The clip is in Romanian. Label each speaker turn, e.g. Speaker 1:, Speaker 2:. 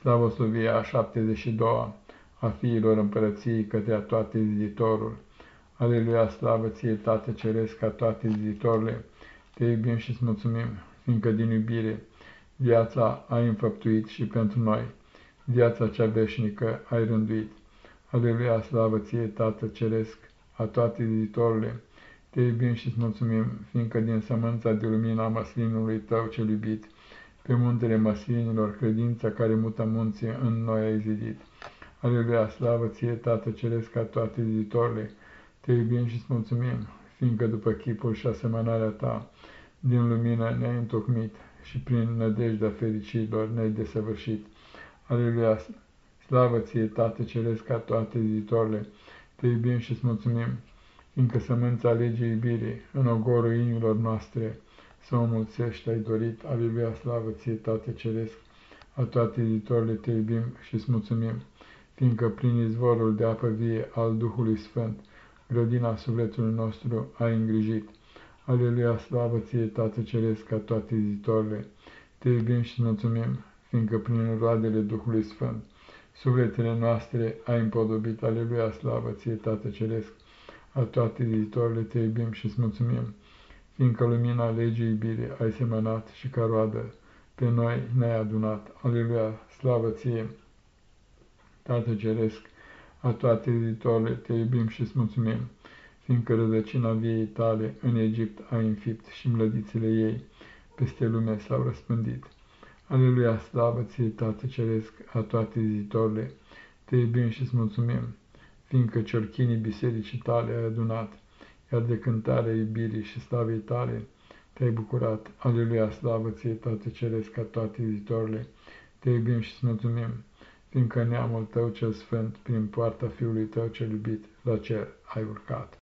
Speaker 1: Slavosovia a 72 a fiilor împărăției către a toate ziditorul. Aleluia, slavă ție, Tată Ceresc, ca toate ziditorule, te iubim și îți mulțumim, fiindcă din iubire viața ai înfăptuit și pentru noi, viața cea veșnică ai rânduit. Aleluia, slavă ție, Tată Ceresc, a toate ziditorule, te iubim și îți mulțumim, fiindcă din sămânța de lumina măslinului tău cel iubit, pe muntele măslinilor, credința care mută munții în noi ai zidit. Aleluia, slavă ție, Tată Ceresc, ca toate ziditorile, te iubim și îți mulțumim, fiindcă după chipul și asemănarea ta, din lumină ne-ai întocmit și prin nădejdea fericirilor ne-ai desăvârșit. Aleluia, slavă ție, Tată Ceresc, ca toate ziditorile, te iubim și îți mulțumim, fiindcă sămânța legii iubirii în ogorul inimilor noastre să o mulțești ai dorit. Aleluia, slavă ție, Tată Ceresc, a toate ziditorile te iubim și îți mulțumim fiindcă prin izvorul de apă vie al Duhului Sfânt, grădina sufletului nostru ai îngrijit. Aleluia, slavă ție, Tată Ceresc, ca toate zitorile, te iubim și mulțumim, fiindcă prin roadele Duhului Sfânt, sufletele noastre ai împodobit. Aleluia, slavă ție, Tată Ceresc, a toate zitorile te iubim și îți mulțumim, fiindcă lumina legii iubire ai semănat și ca roadă pe noi ne-ai adunat. Aleluia, slavă ție, Tată Ceresc, a toate editorile, te iubim și îți mulțumim, fiindcă rădăcina viei tale în Egipt a înfipt și mlădițele ei peste lume s-au răspândit. Aleluia, slavă ție, Tată Ceresc, a toate editorile, te iubim și îți mulțumim, fiindcă ciorchinii bisericii tale ai adunat, iar de cântarea iubirii și slavei tale te-ai bucurat. Aleluia, slavă ție, Tată Ceresc, a toate editorile, te iubim și îți mulțumim, fiindcă neamul tău cel sfânt, prin poarta Fiului tău cel iubit, la cer ai urcat.